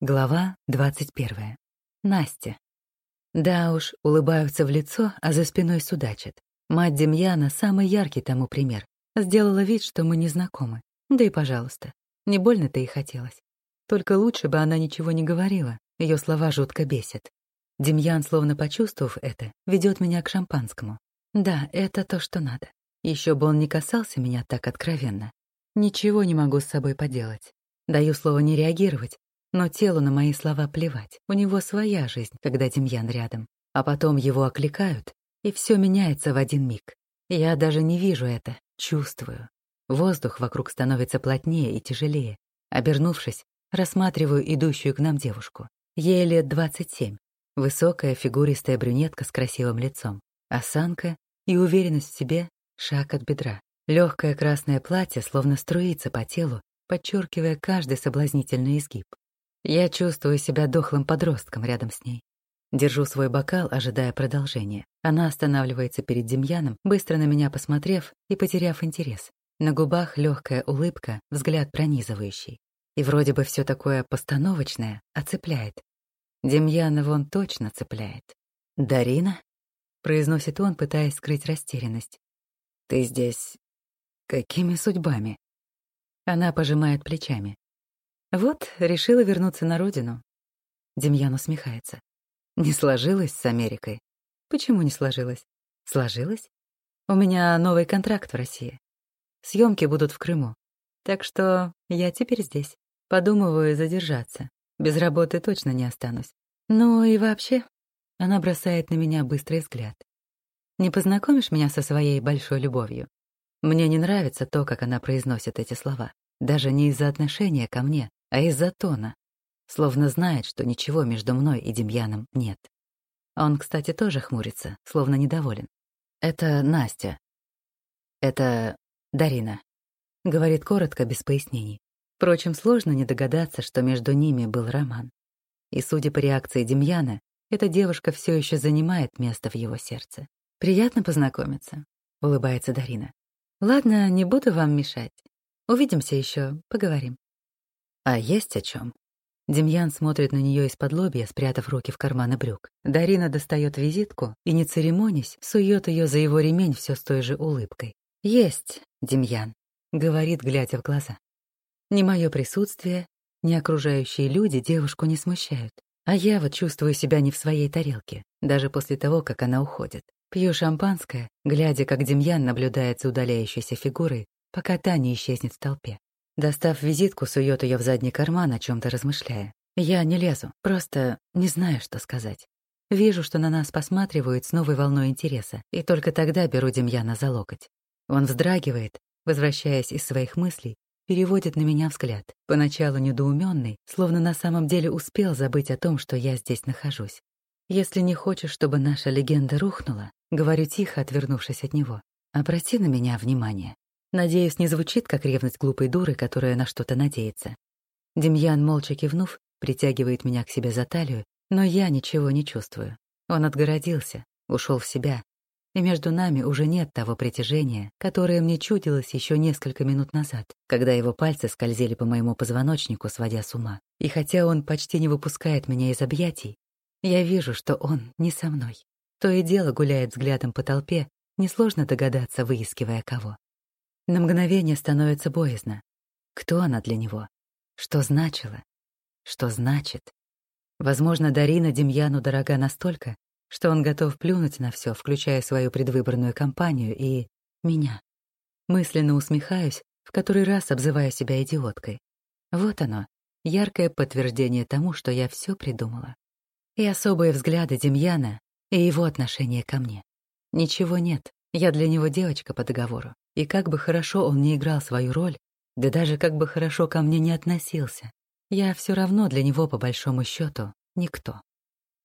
Глава двадцать первая. Настя. Да уж, улыбаются в лицо, а за спиной судачат. Мать Демьяна — самый яркий тому пример. Сделала вид, что мы не знакомы. Да и пожалуйста. Не больно-то и хотелось. Только лучше бы она ничего не говорила. Ее слова жутко бесят. Демьян, словно почувствовав это, ведет меня к шампанскому. Да, это то, что надо. Еще бы он не касался меня так откровенно. Ничего не могу с собой поделать. Даю слово не реагировать, но телу на мои слова плевать. У него своя жизнь, когда Демьян рядом. А потом его окликают, и все меняется в один миг. Я даже не вижу это, чувствую. Воздух вокруг становится плотнее и тяжелее. Обернувшись, рассматриваю идущую к нам девушку. Ей лет двадцать семь. Высокая, фигуристая брюнетка с красивым лицом. Осанка и уверенность в себе — шаг от бедра. Легкое красное платье словно струится по телу, подчеркивая каждый соблазнительный изгиб. Я чувствую себя дохлым подростком рядом с ней. Держу свой бокал, ожидая продолжения. Она останавливается перед Демьяном, быстро на меня посмотрев и потеряв интерес. На губах легкая улыбка, взгляд пронизывающий. И вроде бы все такое постановочное, а цепляет. Демьяна вон точно цепляет. «Дарина?» — произносит он, пытаясь скрыть растерянность. «Ты здесь... какими судьбами?» Она пожимает плечами. Вот, решила вернуться на родину. Демьян усмехается. Не сложилось с Америкой. Почему не сложилось? Сложилось? У меня новый контракт в России. Съемки будут в Крыму. Так что я теперь здесь. Подумываю задержаться. Без работы точно не останусь. Ну и вообще, она бросает на меня быстрый взгляд. Не познакомишь меня со своей большой любовью? Мне не нравится то, как она произносит эти слова. Даже не из-за отношения ко мне, а из-за тона, словно знает, что ничего между мной и Демьяном нет. Он, кстати, тоже хмурится, словно недоволен. «Это Настя. Это Дарина», — говорит коротко, без пояснений. Впрочем, сложно не догадаться, что между ними был роман. И, судя по реакции Демьяна, эта девушка все еще занимает место в его сердце. «Приятно познакомиться», — улыбается Дарина. «Ладно, не буду вам мешать. Увидимся еще, поговорим». А есть о чем. Демьян смотрит на нее из-под лобья, спрятав руки в карманы брюк. Дарина достает визитку и, не церемонясь, сует ее за его ремень все с той же улыбкой. «Есть, Демьян», — говорит, глядя в глаза. Ни мое присутствие, ни окружающие люди девушку не смущают. А я вот чувствую себя не в своей тарелке, даже после того, как она уходит. Пью шампанское, глядя, как Демьян наблюдает за удаляющейся фигурой, пока та не исчезнет в толпе. Достав визитку, сует ее в задний карман, о чем то размышляя. Я не лезу, просто не знаю, что сказать. Вижу, что на нас посматривают с новой волной интереса, и только тогда беру Демьяна за локоть. Он вздрагивает, возвращаясь из своих мыслей, переводит на меня взгляд, поначалу недоуменный, словно на самом деле успел забыть о том, что я здесь нахожусь. Если не хочешь, чтобы наша легенда рухнула, говорю тихо, отвернувшись от него, обрати на меня внимание. Надеюсь, не звучит, как ревность глупой дуры, которая на что-то надеется. Демьян, молча кивнув, притягивает меня к себе за талию, но я ничего не чувствую. Он отгородился, ушел в себя, и между нами уже нет того притяжения, которое мне чудилось еще несколько минут назад, когда его пальцы скользили по моему позвоночнику, сводя с ума. И хотя он почти не выпускает меня из объятий, я вижу, что он не со мной. То и дело гуляет взглядом по толпе, несложно догадаться, выискивая кого. На мгновение становится боязно. Кто она для него? Что значило? Что значит? Возможно, Дарина Демьяну дорога настолько, что он готов плюнуть на все, включая свою предвыборную кампанию и меня. Мысленно усмехаюсь, в который раз обзываю себя идиоткой. Вот оно, яркое подтверждение тому, что я все придумала. И особые взгляды Демьяна и его отношение ко мне. Ничего нет, я для него девочка по договору. И как бы хорошо он не играл свою роль, да даже как бы хорошо ко мне не относился, я все равно для него, по большому счету, никто.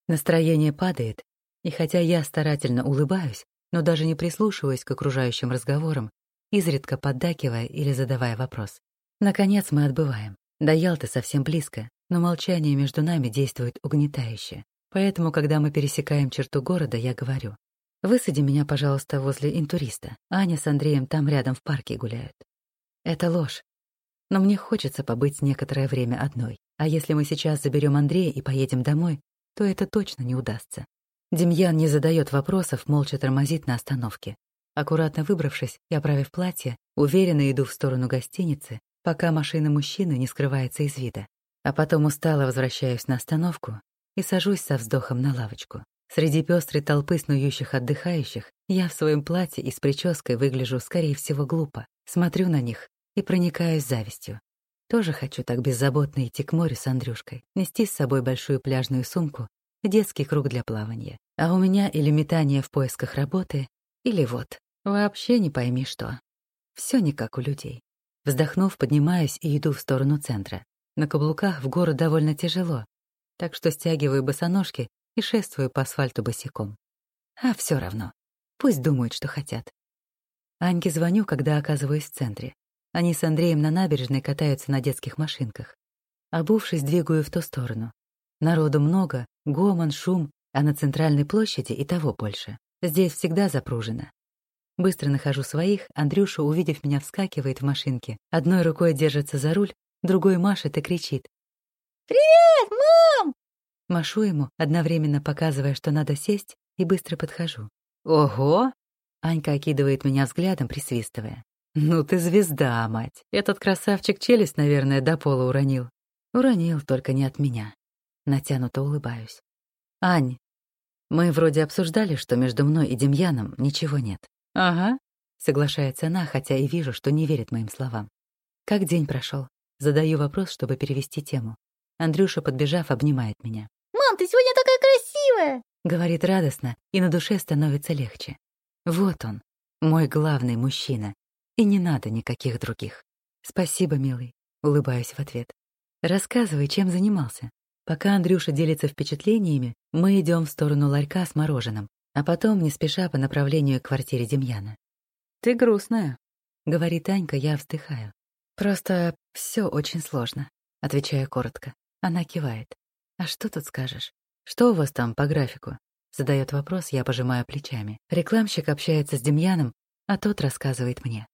Настроение падает, и хотя я старательно улыбаюсь, но даже не прислушиваюсь к окружающим разговорам, изредка поддакивая или задавая вопрос. Наконец мы отбываем. До Ялты совсем близко, но молчание между нами действует угнетающе. Поэтому, когда мы пересекаем черту города, я говорю, Высади меня, пожалуйста, возле интуриста. Аня с Андреем там рядом в парке гуляют. Это ложь. Но мне хочется побыть некоторое время одной. А если мы сейчас заберем Андрея и поедем домой, то это точно не удастся. Демьян не задает вопросов, молча тормозит на остановке. Аккуратно выбравшись и оправив платье, уверенно иду в сторону гостиницы, пока машина мужчины не скрывается из вида. А потом устало возвращаюсь на остановку и сажусь со вздохом на лавочку. Среди пестрой толпы снующих отдыхающих я в своем платье и с прической выгляжу, скорее всего, глупо. Смотрю на них и проникаюсь завистью. Тоже хочу так беззаботно идти к морю с Андрюшкой, нести с собой большую пляжную сумку детский круг для плавания. А у меня или метание в поисках работы, или вот, вообще не пойми что. Все не как у людей. Вздохнув, поднимаюсь и иду в сторону центра. На каблуках в гору довольно тяжело, так что стягиваю босоножки и шествую по асфальту босиком. А все равно. Пусть думают, что хотят. Аньке звоню, когда оказываюсь в центре. Они с Андреем на набережной катаются на детских машинках. Обувшись, двигаю в ту сторону. Народу много, гомон, шум, а на центральной площади и того больше. Здесь всегда запружено. Быстро нахожу своих, Андрюша, увидев меня, вскакивает в машинке. Одной рукой держится за руль, другой машет и кричит. «Привет, мам!» Машу ему, одновременно показывая, что надо сесть, и быстро подхожу. «Ого!» Анька окидывает меня взглядом, присвистывая. «Ну ты звезда, мать! Этот красавчик челюсть, наверное, до пола уронил». Уронил, только не от меня. Натянуто улыбаюсь. «Ань, мы вроде обсуждали, что между мной и Демьяном ничего нет». «Ага», — соглашается она, хотя и вижу, что не верит моим словам. «Как день прошел? Задаю вопрос, чтобы перевести тему. Андрюша, подбежав, обнимает меня. «Мам, ты сегодня такая красивая!» — говорит радостно, и на душе становится легче. Вот он, мой главный мужчина, и не надо никаких других. Спасибо, милый, улыбаюсь в ответ. Рассказывай, чем занимался. Пока Андрюша делится впечатлениями, мы идем в сторону ларька с мороженым, а потом не спеша по направлению к квартире Демьяна. «Ты грустная», — говорит Анька, я вздыхаю. «Просто все очень сложно», — отвечаю коротко. Она кивает. «А что тут скажешь? Что у вас там по графику?» Задает вопрос, я пожимаю плечами. Рекламщик общается с Демьяном, а тот рассказывает мне.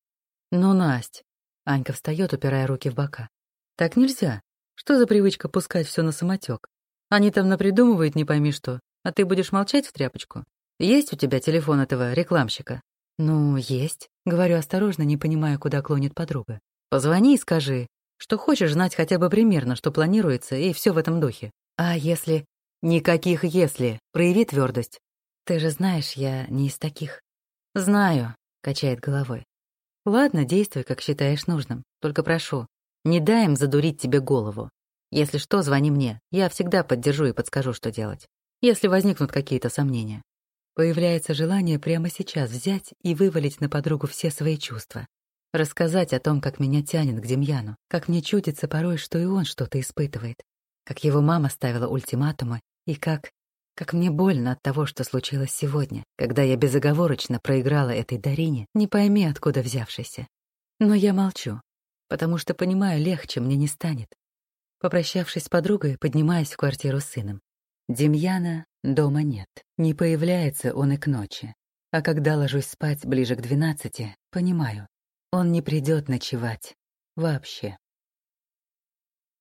«Ну, Насть!» Анька встает, упирая руки в бока. «Так нельзя. Что за привычка пускать все на самотек? Они там напридумывают не пойми что, а ты будешь молчать в тряпочку? Есть у тебя телефон этого рекламщика?» «Ну, есть», — говорю осторожно, не понимая, куда клонит подруга. «Позвони и скажи, что хочешь знать хотя бы примерно, что планируется, и все в этом духе. А если... Никаких «если». Прояви твердость. Ты же знаешь, я не из таких. Знаю, качает головой. Ладно, действуй, как считаешь нужным. Только прошу, не дай им задурить тебе голову. Если что, звони мне. Я всегда поддержу и подскажу, что делать. Если возникнут какие-то сомнения. Появляется желание прямо сейчас взять и вывалить на подругу все свои чувства. Рассказать о том, как меня тянет к Демьяну, как мне чудится порой, что и он что-то испытывает, как его мама ставила ультиматумы и как... Как мне больно от того, что случилось сегодня, когда я безоговорочно проиграла этой Дарине, не пойми, откуда взявшейся. Но я молчу, потому что понимаю, легче мне не станет. Попрощавшись с подругой, поднимаюсь в квартиру с сыном. Демьяна дома нет. Не появляется он и к ночи. А когда ложусь спать ближе к двенадцати, понимаю, он не придет ночевать. Вообще.